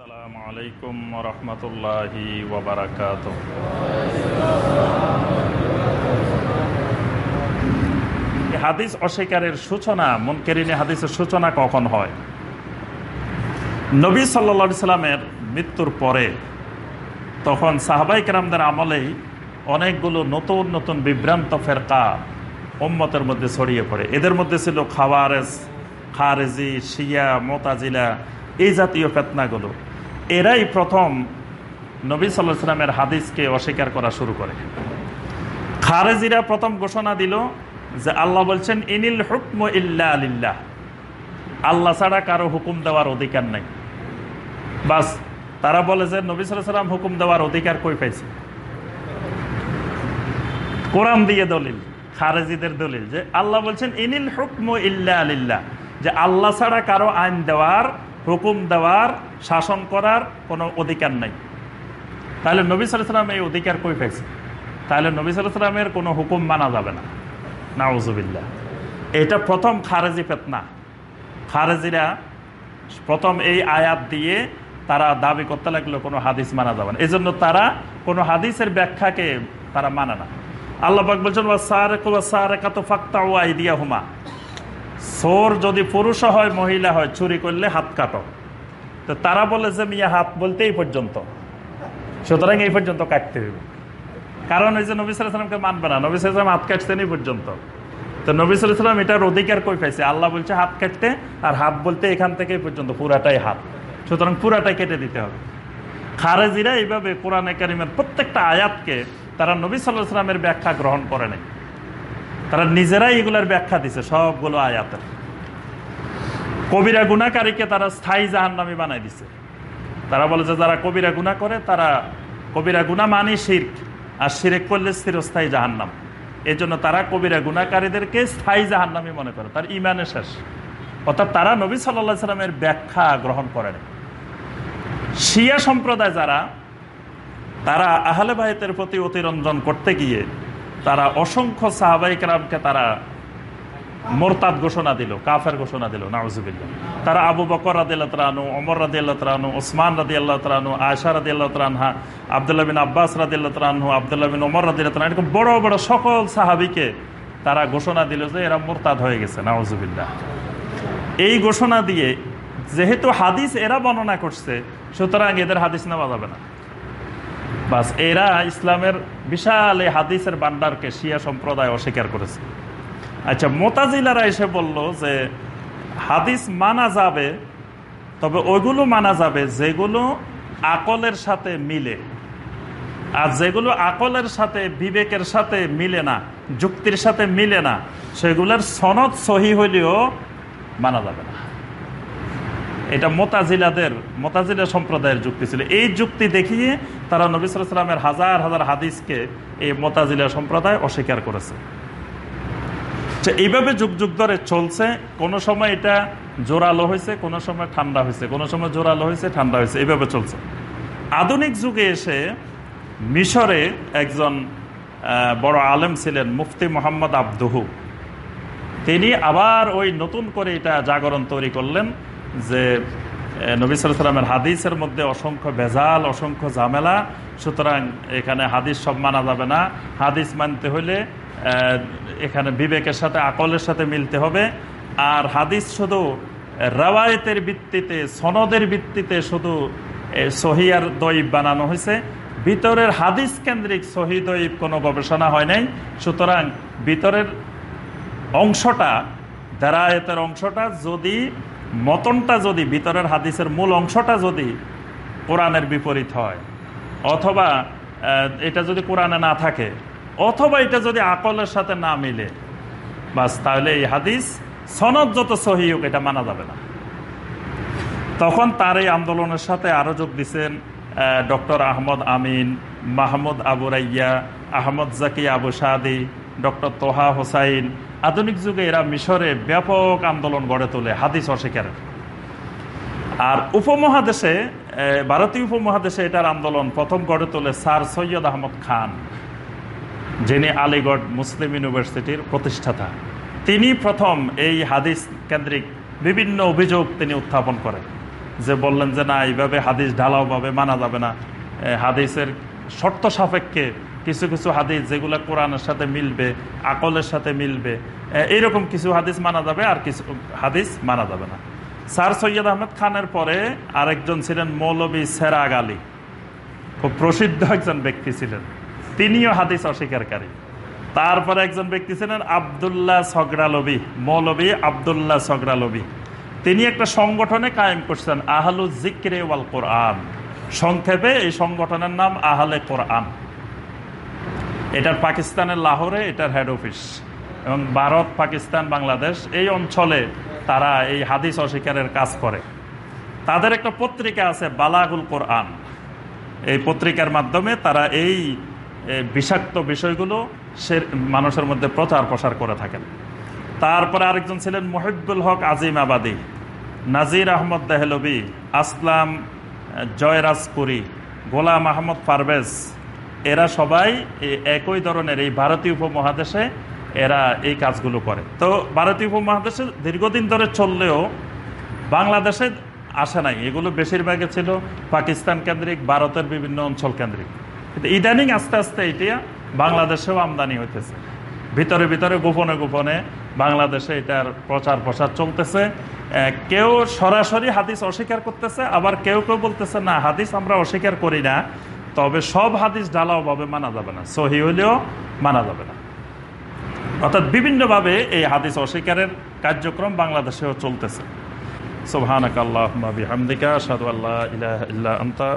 আসসালামু আলাইকুম রহমতুল্লাহি হাদিস অস্বীকারের সূচনা হাদিসের সূচনা কখন হয়? নবী সাল্লা সাল্লামের মৃত্যুর পরে তখন সাহাবাই কেরামদের আমলেই অনেকগুলো নতুন নতুন বিভ্রান্ত ফেরকা ওম্মতের মধ্যে ছড়িয়ে পড়ে। এদের মধ্যে ছিল খাওয়ারেস খারেজি, শিয়া, মোতাজিলা এই জাতীয় ফেতনাগুলো। এরাই প্রথম নবী সাল্লাহ সাল্লামের হাদিসকে অস্বীকার করা শুরু করে। খারেজিরা প্রথম ঘোষণা দিল যে আল্লাহ বলছেন, ইনিল হুকম ইল্লা আলিল্লাহ আল্লাহ ছাড়া কারও হুকুম দেওয়ার অধিকার নাই। বাস, তারা বলে যে নবী সাল্লাম হুকুম দেওয়ার অধিকার কই পাইছে? কোরআন দিয়ে দলিল, খারেজিদের দলিল যে আল্লাহ বলছেন, ইনিল হুকম ইল্লা আলিল্লাহ যে আল্লাহ ছাড়া কারও আইন দেওয়ার হুকুম দেওয়ার, শাসন করার কোনো অধিকার নাই। তাহলে নবী সাল্লাম এই অধিকার কই পাইছে? তাহলে নবী সাল্লামের কোনো হুকুম মানা যাবে না। নাউজুবিল্লা এটা প্রথম খারেজি ফেতনা। খারেজিরা প্রথম এই আয়াত দিয়ে তারা দাবি করতে লাগল, কোনো হাদিস মানা যাবে না। এই জন্য তারা কোনো হাদিসের ব্যাখ্যাকে তারা মানে না। আল্লাহবাক বলছেন দিয়া হুমা সোর যদি পুরুষ হয়, মহিলা হয়, চুরি করলে হাত কাটো। তো তারা বলে যে, মিয়া, হাত বলতে এই পর্যন্ত। সুতরাং এই পর্যন্ত কাটতে হবে কারণ ওই যে নবী সালামকে মানবে না। নবী সালাম হাত কাটতেন এই পর্যন্ত। তো নবী সালাম এটার অধিকার কই পাইছে? আল্লাহ বলছে, হাত কাটতে আর হাত বলতে এখান থেকে পর্যন্ত, পুরাটাই হাত। সুতরাং পুরাটাই কেটে দিতে হবে। খারেজিরা এইভাবে কোরআনে কারিমের প্রত্যেকটা আয়াতকে তারা নবী সাল্লাহ সাল্লামের ব্যাখ্যা গ্রহণ করে নাই। তারা নিজেরাই এগুলার ব্যাখ্যা দিছে, সবগুলো আয়াতের কবিরা গুণাকারীকে তারা স্থায়ী জাহান্নামি বানাই দিছে। তারা বলে যে যারা কবিরা গুণা করে, তারা কবিরা গুণা মানি শির্ক, আর শিরেক করলে স্থিরস্থায়ী জাহান্নাম। এই জন্য তারা কবিরা গুণাকারীদেরকে স্থায়ী জাহান্নামি মনে করে, তার ইমানে শেষ। অর্থাৎ তারা নবী সাল্লা সাল্লামের ব্যাখ্যা গ্রহণ করেন শিয়া সম্প্রদায় যারা, তারা আহলে ভাইতের প্রতি অতিরঞ্জন করতে গিয়ে তারা অসংখ্য সাহাবাইকরামকে তারা মোরতাদ ঘোষণা দিল, কাফের ঘোষণা দিল নাউজুবিল্লা তারা আবু বকর রাদি আল্লাহ তালু অমর রাদি আল্লাহ তালু ওসমান রাদি আল্লাহ তালু আয়সা রাদি আল্লাহ তালহা আবদুল্লাহ বিন আব্বাস রাদি আল্লাহ তালু আবদুল্লাহ বিন ওমর রাদি আল্লাহ এরকম বড় বড় সকল সাহাবিকে তারা ঘোষণা দিল যে এরা মোরতাদ হয়ে গেছে নাউজুবিল্লা এই ঘোষণা দিয়ে যেহেতু হাদিস এরা বর্ণনা করছে, সুতরাং এদের হাদিস নেওয়া যাবে না। বাস, এরা ইসলামের বিশাল এই হাদিসের বান্ডারকে শিয়া সম্প্রদায় অস্বীকার করেছে। আচ্ছা মোতাজিলারা এসে বলল যে, হাদিস মানা যাবে, তবে ওইগুলো মানা যাবে যেগুলো আকলের সাথে মিলে। আর যেগুলো আকলের সাথে, বিবেকের সাথে মিলে না, যুক্তির সাথে মিলে না, সেগুলোর সনদ সহি হইলেও মানা যাবে না। এটা মোতাজিলাদের, মোতাজিলা সম্প্রদায়ের যুক্তি ছিল। এই যুক্তি দেখিয়ে তারা নবী সালামের হাজার হাজার হাদিসকে এই মোতাজিলা সম্প্রদায় অস্বীকার করেছে। এইভাবে যুগ যুগ ধরে চলছে। কোনো সময় এটা জোরালো হয়েছে, কোনো সময় ঠান্ডা হয়েছে। কোনো সময় জোরালো হয়েছে, ঠান্ডা হয়েছে। এইভাবে চলছে। আধুনিক যুগে এসে মিশরে একজন বড় আলেম ছিলেন, মুফতি মোহাম্মদ আব্দুহু। তিনি আবার ওই নতুন করে এটা জাগরণ তৈরি করলেন। যে নবী সালামের হাদিসের মধ্যে অসংখ্য ভেজাল, অসংখ্য ঝামেলা, সুতরাং এখানে হাদিস সব মানা যাবে না। হাদিস মানতে হলে এখানে বিবেকের সাথে, আকলের সাথে মিলতে হবে। আর হাদিস শুধু রাওয়ায়তের ভিত্তিতে, সনদের ভিত্তিতে শুধু সহিয়ার দইব বানানো হয়েছে ভিতরের হাদিস কেন্দ্রিক সহি দইব কোনো গবেষণা হয় নাই। সুতরাং ভিতরের অংশটা, দারায়তের অংশটা যদি মতনটা যদি, ভিতরের হাদিসের মূল অংশটা যদি কোরআনের বিপরীত হয়, অথবা এটা যদি কোরআনে না থাকে, অথবা এটা যদি আকলের সাথে না মিলে, বাস তাহলে এই হাদিস সনদ যত সহি হোক, এটা মানা যাবে না। তখন তার এই আন্দোলনের সাথে আরও যোগ দিচ্ছেন doctor Ahmed Amin, Mahmoud Abu Rayya, Ahmed Zaki Abu Sadi, doctor Taha Hussein আধুনিক যুগে এরা মিশরে ব্যাপক আন্দোলন গড়ে তোলে, হাদিস অস্বীকারের আর উপমহাদেশে ভারতীয় উপমহাদেশে এটার আন্দোলন প্রথম গড়ে তোলে স্যার সৈয়দ আহমদ খান, যিনি আলিগড় মুসলিম ইউনিভার্সিটির প্রতিষ্ঠাতা। তিনি প্রথম এই হাদিস কেন্দ্রিক বিভিন্ন অভিযোগ তিনি উত্থাপন করেন, যে বললেন যে না, এইভাবে হাদিস ঢালাওভাবে মানা যাবে না। হাদিসের শর্ত সাপেক্ষে কিছু কিছু হাদিস যেগুলো কোরআনের সাথে মিলবে, আকলের সাথে মিলবে এইরকম কিছু হাদিস মানা যাবে আর কিছু হাদিস মানা যাবে না। স্যার সৈয়দ আহমেদ খানের পরে আরেকজন ছিলেন মৌলবী সেরাগ আলী। খুব প্রসিদ্ধ একজন ব্যক্তি ছিলেন। তিনিও হাদিস অস্বীকারী। তারপরে একজন ব্যক্তি ছিলেন আবদুল্লাহ সগরালবি মৌলবী আবদুল্লাহ সগরালবি তিনি একটা সংগঠনে কায়েম করছেন আহলু জিক্রে ওয়াল কোরআন। সংক্ষেপে এই সংগঠনের নাম আহলে কোরআন। এটার পাকিস্তানের লাহোরে এটার হেড অফিস এবং ভারত, পাকিস্তান, বাংলাদেশ এই অঞ্চলে তারা এই হাদিস অস্বীকারের কাজ করে। তাদের একটা পত্রিকা আছে বালাগুল কোরআন। এই পত্রিকার মাধ্যমে তারা এই বিষাক্ত বিষয়গুলো সে মানুষের মধ্যে প্রচার প্রসার করে থাকেন। তারপরে আরেকজন ছিলেন মহিবুল হক আজিম আবাদি, নাজির আহমদ দেহলবি আসলাম জয়রাজপুরি, গোলাম আহমদ পারভেজ এরা সবাই একই ধরনের এই ভারতীয় উপমহাদেশে এরা এই কাজগুলো করে। তো ভারতীয় উপমহাদেশে দীর্ঘদিন ধরে চললেও বাংলাদেশে আসে নাই। এগুলো বেশিরভাগে ছিল পাকিস্তান কেন্দ্রিক, ভারতের বিভিন্ন অঞ্চল কেন্দ্রিক। কিন্তু ইদানিং আস্তে আস্তে এটা বাংলাদেশেও আমদানি হইতেছে। ভিতরে ভিতরে, গোপনে গোপনে বাংলাদেশে এটার প্রচার প্রসার চলতেছে। কেউ সরাসরি হাদিস অস্বীকার করতেছে, আবার কেউ কেউ বলতেছে, না, হাদিস আমরা অস্বীকার করি না। তবে সব হাদিস ঢালাওভাবে মানা যাবে না, সহি হলেও মানা যাবে না। অর্থাৎ বিভিন্নভাবে এই হাদিস অস্বীকারের কার্যক্রম বাংলাদেশেও চলতেছে। সোহানকাল্লাহ বিহামদিকা, আশহাদু আল্লা ইলাহা ইল্লা আন্তা